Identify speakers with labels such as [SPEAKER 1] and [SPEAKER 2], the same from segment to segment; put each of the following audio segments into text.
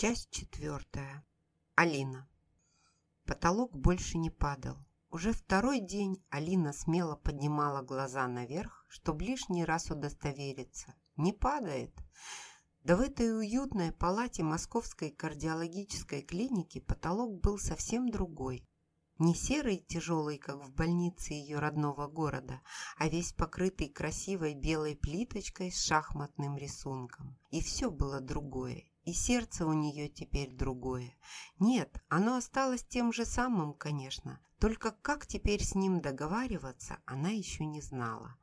[SPEAKER 1] Часть четвертая. Алина. Потолок больше не падал. Уже второй день Алина смело поднимала глаза наверх, чтобы лишний раз удостовериться. Не падает. Да в этой уютной палате Московской кардиологической клиники потолок был совсем другой. Не серый и тяжелый, как в больнице ее родного города, а весь покрытый красивой белой плиточкой с шахматным рисунком. И все было другое. И сердце у нее теперь другое. Нет, оно осталось тем же самым, конечно. Только как теперь с ним договариваться, она еще не знала.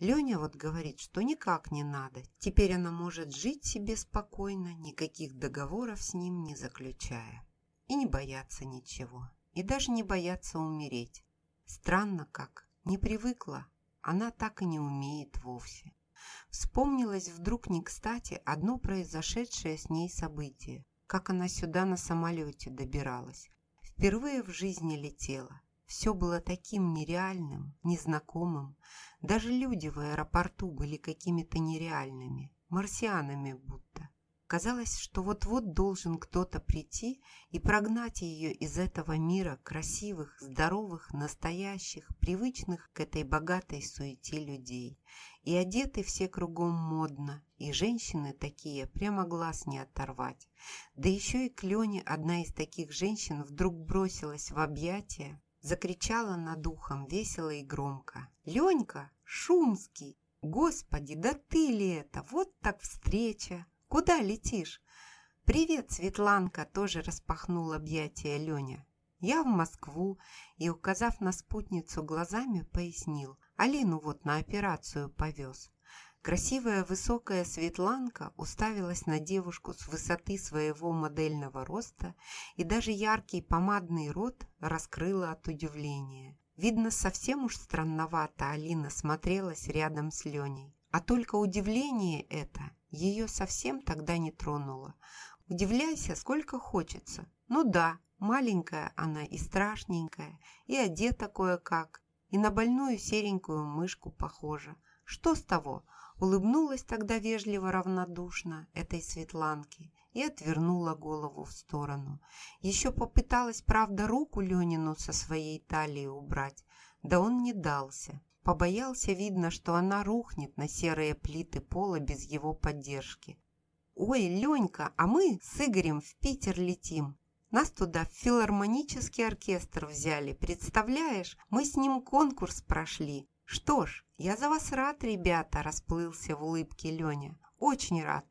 [SPEAKER 1] Леня вот говорит, что никак не надо. Теперь она может жить себе спокойно, никаких договоров с ним не заключая. И не бояться ничего и даже не бояться умереть. Странно как, не привыкла, она так и не умеет вовсе. Вспомнилось вдруг не кстати одно произошедшее с ней событие, как она сюда на самолете добиралась. Впервые в жизни летела. Все было таким нереальным, незнакомым. Даже люди в аэропорту были какими-то нереальными, марсианами будто. Казалось, что вот-вот должен кто-то прийти и прогнать ее из этого мира красивых, здоровых, настоящих, привычных к этой богатой суете людей. И одеты все кругом модно, и женщины такие прямо глаз не оторвать. Да еще и к Лене одна из таких женщин вдруг бросилась в объятия, закричала над ухом весело и громко. «Ленька! Шумский! Господи, да ты ли это? Вот так встреча!» Куда летишь?» «Привет, Светланка!» – тоже распахнул объятия Леня. «Я в Москву» и, указав на спутницу глазами, пояснил. «Алину вот на операцию повез». Красивая высокая Светланка уставилась на девушку с высоты своего модельного роста и даже яркий помадный рот раскрыла от удивления. Видно, совсем уж странновато Алина смотрелась рядом с Леней. А только удивление это ее совсем тогда не тронуло. Удивляйся, сколько хочется. Ну да, маленькая она и страшненькая, и одета кое-как, и на больную серенькую мышку похожа. Что с того? Улыбнулась тогда вежливо равнодушно этой Светланке и отвернула голову в сторону. Еще попыталась, правда, руку Ленину со своей талии убрать, да он не дался. Побоялся, видно, что она рухнет на серые плиты пола без его поддержки. «Ой, Ленька, а мы с Игорем в Питер летим. Нас туда в филармонический оркестр взяли. Представляешь, мы с ним конкурс прошли. Что ж, я за вас рад, ребята», – расплылся в улыбке Леня. «Очень рад.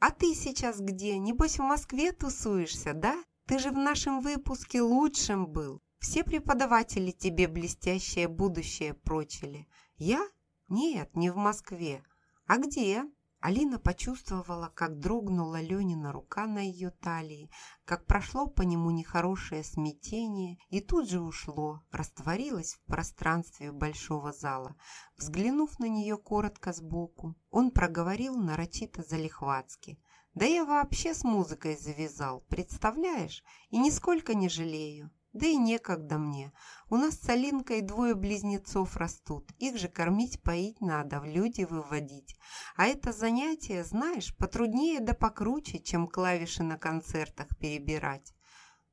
[SPEAKER 1] А ты сейчас где? Небось в Москве тусуешься, да? Ты же в нашем выпуске лучшим был. Все преподаватели тебе блестящее будущее прочили. Я? Нет, не в Москве. А где? Алина почувствовала, как дрогнула Ленина рука на ее талии, как прошло по нему нехорошее смятение и тут же ушло, растворилось в пространстве большого зала. Взглянув на нее коротко сбоку, он проговорил нарочито залихватски. «Да я вообще с музыкой завязал, представляешь? И нисколько не жалею. Да и некогда мне. У нас с Алинкой двое близнецов растут. Их же кормить, поить надо, в люди выводить. А это занятие, знаешь, потруднее да покруче, чем клавиши на концертах перебирать.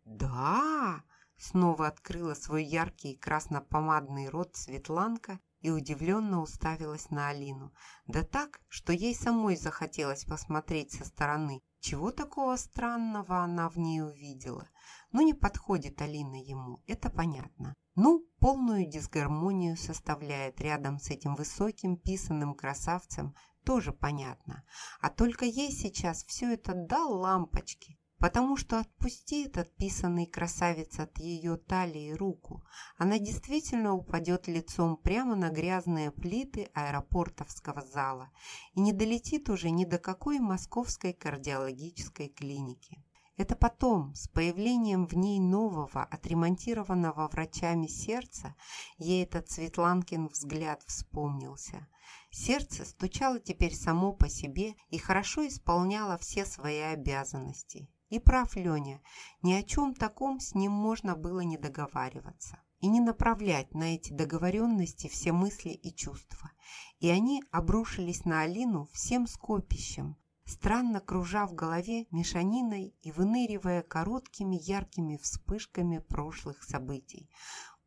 [SPEAKER 1] Да, снова открыла свой яркий красно-помадный рот Светланка и удивленно уставилась на Алину. Да так, что ей самой захотелось посмотреть со стороны. Чего такого странного она в ней увидела? Ну, не подходит Алина ему, это понятно. Ну, полную дисгармонию составляет рядом с этим высоким писанным красавцем, тоже понятно. А только ей сейчас все это дал лампочки, потому что отпусти этот писанный красавец от ее талии руку, она действительно упадет лицом прямо на грязные плиты аэропортовского зала и не долетит уже ни до какой московской кардиологической клиники. Это потом, с появлением в ней нового, отремонтированного врачами сердца, ей этот Светланкин взгляд вспомнился. Сердце стучало теперь само по себе и хорошо исполняло все свои обязанности. И прав Леня, ни о чем таком с ним можно было не договариваться и не направлять на эти договоренности все мысли и чувства. И они обрушились на Алину всем скопищем, странно кружа в голове мешаниной и выныривая короткими яркими вспышками прошлых событий.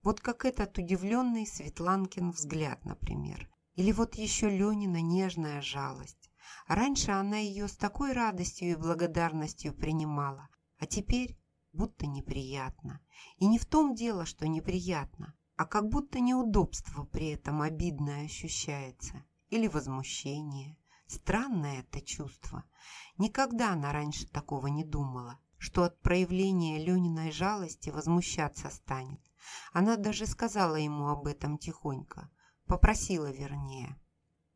[SPEAKER 1] Вот как этот удивленный Светланкин взгляд, например. Или вот еще Ленина нежная жалость. Раньше она ее с такой радостью и благодарностью принимала, а теперь будто неприятно. И не в том дело, что неприятно, а как будто неудобство при этом обидное ощущается. Или возмущение. Странное это чувство. Никогда она раньше такого не думала, что от проявления Лениной жалости возмущаться станет. Она даже сказала ему об этом тихонько. Попросила вернее.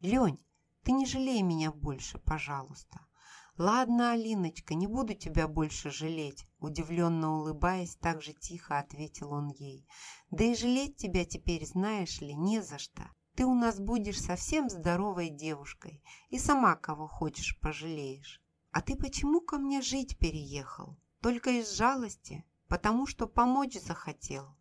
[SPEAKER 1] «Лень, ты не жалей меня больше, пожалуйста. «Ладно, Алиночка, не буду тебя больше жалеть», удивленно улыбаясь, так же тихо ответил он ей. «Да и жалеть тебя теперь, знаешь ли, не за что. Ты у нас будешь совсем здоровой девушкой и сама кого хочешь пожалеешь. А ты почему ко мне жить переехал? Только из жалости? Потому что помочь захотел?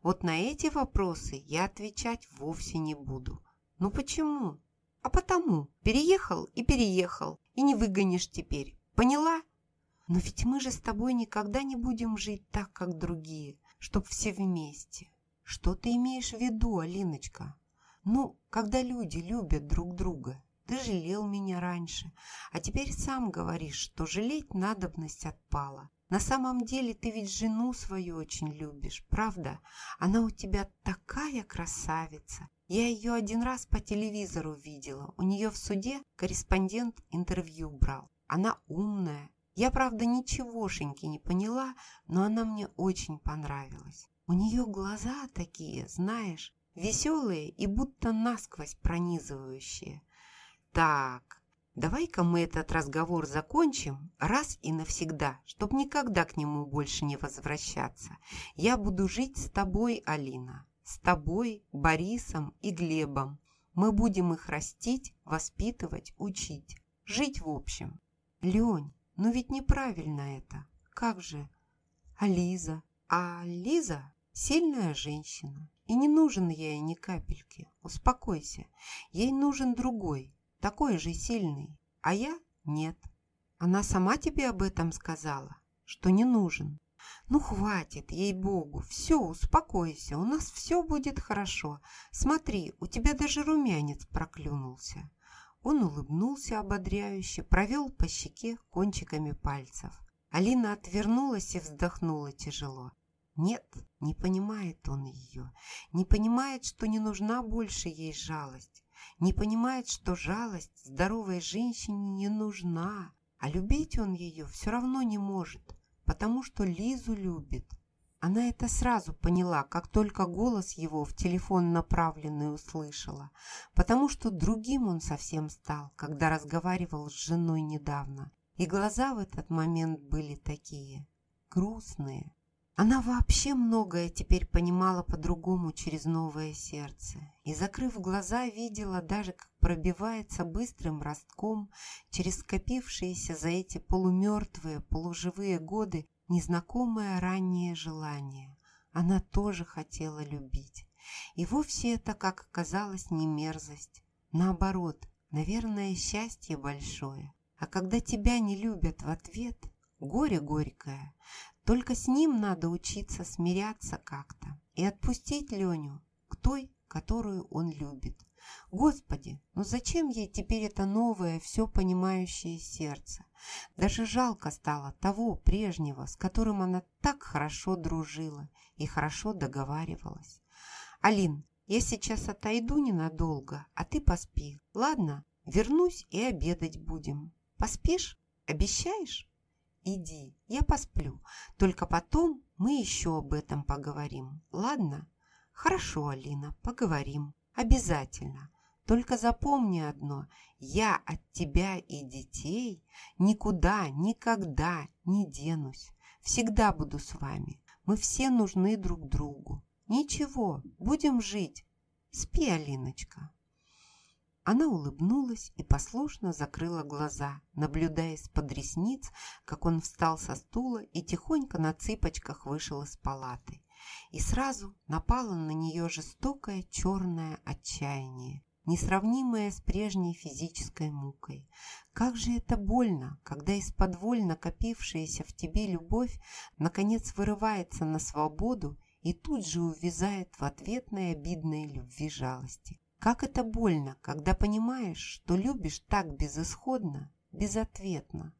[SPEAKER 1] Вот на эти вопросы я отвечать вовсе не буду. Ну почему? А потому переехал и переехал, и не выгонишь теперь. Поняла? Но ведь мы же с тобой никогда не будем жить так, как другие, чтоб все вместе. Что ты имеешь в виду, Алиночка? Ну, когда люди любят друг друга. Ты жалел меня раньше, а теперь сам говоришь, что жалеть надобность отпала. На самом деле ты ведь жену свою очень любишь, правда? Она у тебя такая красавица. Я ее один раз по телевизору видела. У нее в суде корреспондент интервью брал. Она умная. Я, правда, ничегошеньки не поняла, но она мне очень понравилась. У нее глаза такие, знаешь, веселые и будто насквозь пронизывающие. Так, давай-ка мы этот разговор закончим раз и навсегда, чтоб никогда к нему больше не возвращаться. Я буду жить с тобой, Алина с тобой, Борисом и Глебом. Мы будем их растить, воспитывать, учить. Жить в общем. Лень, ну ведь неправильно это. Как же? А Лиза? А Лиза сильная женщина. И не нужен ей ни капельки. Успокойся. Ей нужен другой, такой же сильный. А я нет. Она сама тебе об этом сказала, что не нужен. «Ну, хватит, ей-богу, все, успокойся, у нас все будет хорошо. Смотри, у тебя даже румянец проклюнулся». Он улыбнулся ободряюще, провел по щеке кончиками пальцев. Алина отвернулась и вздохнула тяжело. Нет, не понимает он ее, не понимает, что не нужна больше ей жалость, не понимает, что жалость здоровой женщине не нужна, а любить он ее все равно не может потому что Лизу любит. Она это сразу поняла, как только голос его в телефон направленный услышала, потому что другим он совсем стал, когда разговаривал с женой недавно. И глаза в этот момент были такие грустные. Она вообще многое теперь понимала по-другому через новое сердце. И, закрыв глаза, видела даже, как пробивается быстрым ростком через скопившиеся за эти полумертвые, полуживые годы незнакомое раннее желание. Она тоже хотела любить. И вовсе это, как оказалось, не мерзость. Наоборот, наверное, счастье большое. А когда тебя не любят в ответ, горе горькое, только с ним надо учиться смиряться как-то и отпустить Леню к той, которую он любит. Господи, ну зачем ей теперь это новое, все понимающее сердце? Даже жалко стало того прежнего, с которым она так хорошо дружила и хорошо договаривалась. «Алин, я сейчас отойду ненадолго, а ты поспи, ладно? Вернусь и обедать будем. Поспишь? Обещаешь?» Иди, я посплю. Только потом мы еще об этом поговорим. Ладно? Хорошо, Алина, поговорим. Обязательно. Только запомни одно. Я от тебя и детей никуда, никогда не денусь. Всегда буду с вами. Мы все нужны друг другу. Ничего, будем жить. Спи, Алиночка. Она улыбнулась и послушно закрыла глаза, наблюдая из-под ресниц, как он встал со стула и тихонько на цыпочках вышел из палаты. И сразу напало на нее жестокое черное отчаяние. несравнимое с прежней физической мукой. Как же это больно, когда из-под воль накопившаяся в тебе любовь наконец вырывается на свободу и тут же увязает в ответной обидной любви жалости. Как это больно, когда понимаешь, что любишь так безысходно, безответно.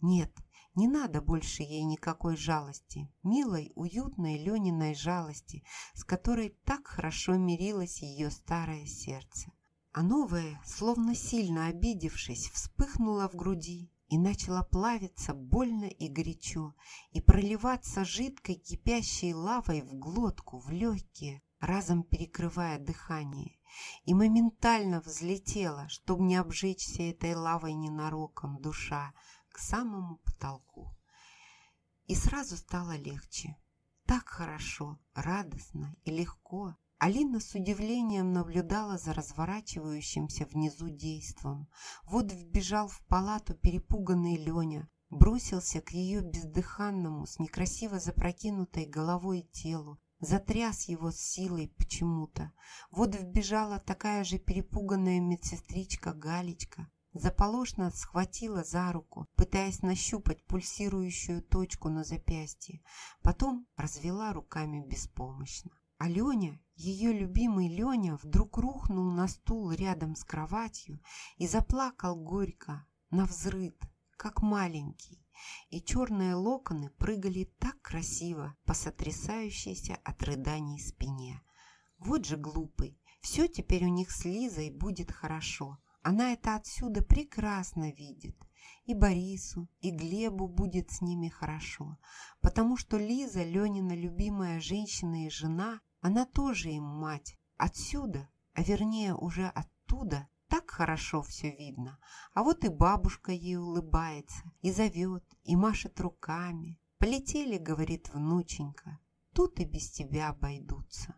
[SPEAKER 1] Нет, не надо больше ей никакой жалости, милой, уютной Лениной жалости, с которой так хорошо мирилось ее старое сердце. А новое, словно сильно обидевшись, вспыхнуло в груди и начало плавиться больно и горячо, и проливаться жидкой кипящей лавой в глотку, в легкие, разом перекрывая дыхание, и моментально взлетела, чтобы не обжечься этой лавой ненароком душа, к самому потолку. И сразу стало легче. Так хорошо, радостно и легко. Алина с удивлением наблюдала за разворачивающимся внизу действом. Вот вбежал в палату перепуганный Леня, бросился к ее бездыханному, с некрасиво запрокинутой головой телу, затряс его с силой почему-то. Вот вбежала такая же перепуганная медсестричка Галечка, Заполошно схватила за руку, пытаясь нащупать пульсирующую точку на запястье. Потом развела руками беспомощно. А Леня, ее любимый Леня, вдруг рухнул на стул рядом с кроватью и заплакал горько, навзрыд, как маленький. И черные локоны прыгали так красиво по сотрясающейся от рыданий спине. Вот же глупый, все теперь у них с Лизой будет хорошо. Она это отсюда прекрасно видит. И Борису, и Глебу будет с ними хорошо, потому что Лиза, Ленина любимая женщина и жена, она тоже им мать. Отсюда, а вернее уже оттуда, так хорошо все видно. А вот и бабушка ей улыбается, и зовет, и машет руками. «Полетели», — говорит внученька, — «тут и без тебя обойдутся».